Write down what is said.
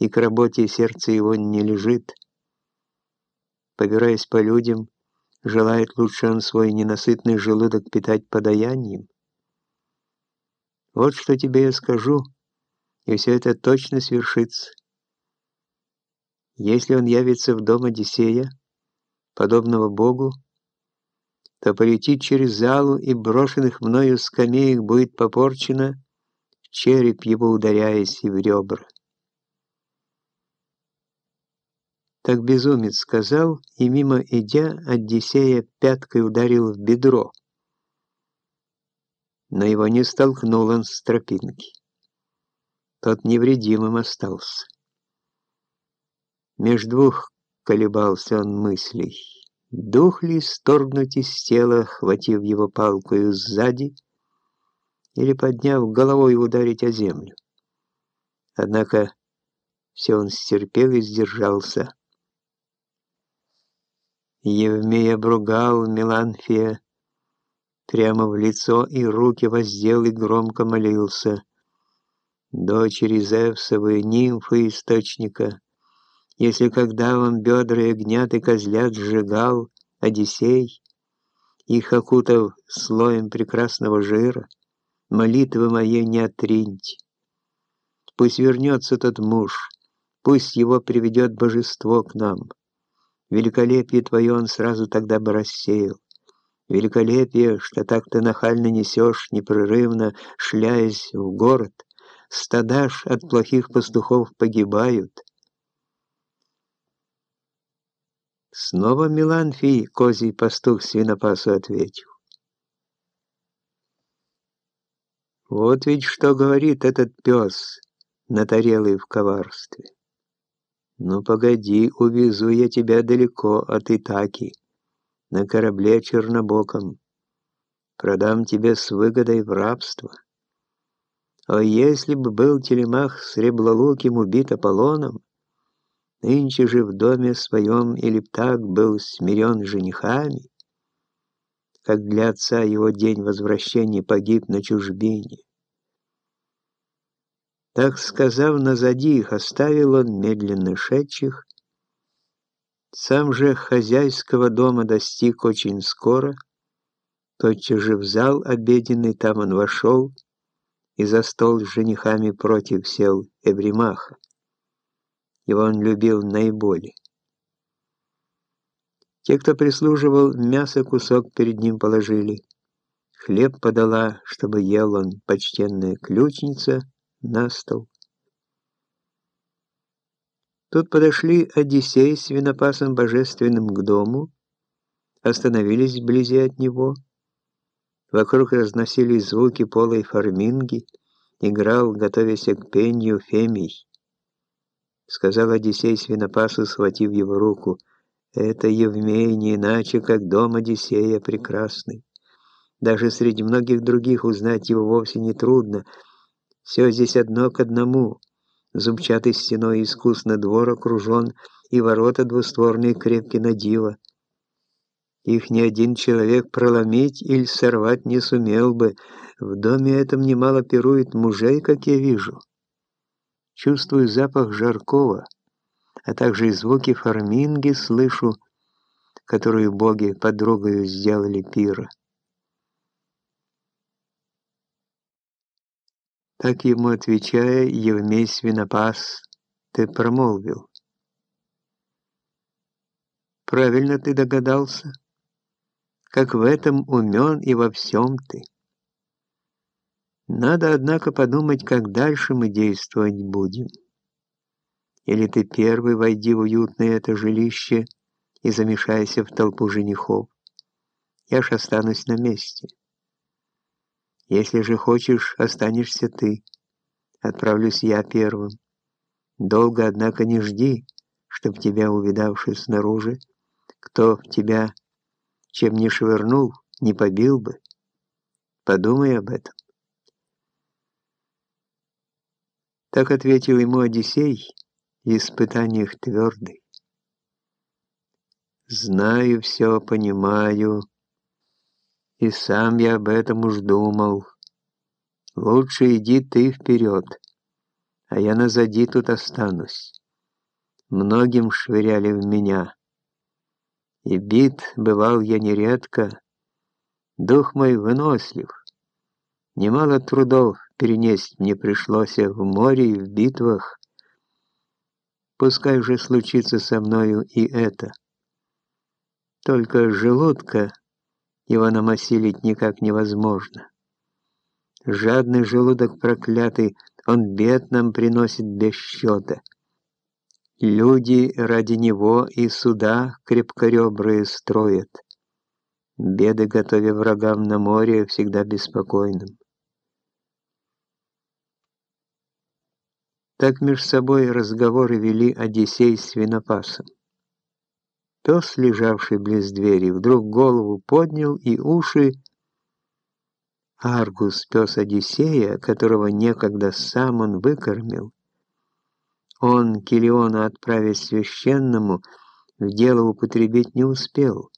и к работе сердце его не лежит. Побираясь по людям, желает лучше он свой ненасытный желудок питать подаянием. Вот что тебе я скажу, и все это точно свершится. Если он явится в дом Одиссея, подобного Богу, то полетит через залу и брошенных мною скамеек будет попорчено, череп его ударяясь и в ребра. Так безумец сказал, и мимо идя, Одиссея пяткой ударил в бедро. Но его не столкнул он с тропинки. Тот невредимым остался. Меж двух колебался он мыслей. Дух ли сторгнуть из тела, хватив его палкою сзади, или, подняв головой, ударить о землю? Однако все он стерпел и сдержался. Евмей обругал Меланфия прямо в лицо и руки воздел и громко молился. «Дочери Зевсовы, нимфы источника, если когда вам бедра ягнят и козлят сжигал Одиссей, их окутав слоем прекрасного жира, молитвы моей не отриньте. Пусть вернется тот муж, пусть его приведет божество к нам». Великолепие твое он сразу тогда бы рассеял. Великолепие, что так ты нахально несешь, непрерывно шляясь в город, стадаш от плохих пастухов погибают. Снова Миланфий, козий пастух свинопасу ответил. Вот ведь что говорит этот пес, натарелый в коварстве. «Ну погоди, увезу я тебя далеко от Итаки, на корабле чернобоком. Продам тебя с выгодой в рабство. А если бы был телемах с реблолуким убит Аполлоном, нынче же в доме своем или так был смирен женихами, как для отца его день возвращения погиб на чужбине. Так сказав, назади их оставил он медленно шедших. Сам же хозяйского дома достиг очень скоро. Тотчас же в зал обеденный там он вошел и за стол с женихами против сел Эбримаха. Его он любил наиболее. Те, кто прислуживал, мясо кусок перед ним положили. Хлеб подала, чтобы ел он, почтенная ключница — на стол. Тут подошли Одиссей с винопасом божественным к дому, остановились вблизи от него. Вокруг разносились звуки полой фарминги, играл, готовясь к пению, Фемий. Сказал Одиссей свинопасу, схватив его руку, «Это Евмей не иначе, как дом Одиссея прекрасный. Даже среди многих других узнать его вовсе не трудно, — все здесь одно к одному. Зубчатой стеной искусно двор окружен, и ворота двустворные крепки на диво. Их ни один человек проломить или сорвать не сумел бы. В доме этом немало пирует мужей, как я вижу. Чувствую запах жаркого, а также и звуки фарминги слышу, которую боги подругою сделали пира. Так ему отвечая, Евмей Свинопас, ты промолвил. Правильно ты догадался, как в этом умен и во всем ты. Надо, однако, подумать, как дальше мы действовать будем. Или ты первый войди в уютное это жилище и замешайся в толпу женихов. Я ж останусь на месте. Если же хочешь, останешься ты. Отправлюсь я первым. Долго, однако, не жди, чтоб тебя, увидавший снаружи, кто в тебя чем не швырнул, не побил бы. Подумай об этом. Так ответил ему Одиссей, испытаниях твердый. Знаю все, понимаю, и сам я об этом уж думал. Лучше иди ты вперед, а я назади тут останусь. Многим швыряли в меня, и бит бывал я нередко. Дух мой вынослив, немало трудов перенесть мне пришлось в море и в битвах. Пускай уже случится со мною и это. Только желудка его намасилить никак невозможно. Жадный желудок проклятый, он бед нам приносит без счета. Люди ради него и суда крепкоребрые строят, беды готовя врагам на море всегда беспокойным. Так меж собой разговоры вели Одиссей с Свинопасом. Пес, лежавший близ двери, вдруг голову поднял и уши Аргус, пес Одиссея, которого некогда сам он выкормил, он Килиона отправить священному, в дело употребить не успел.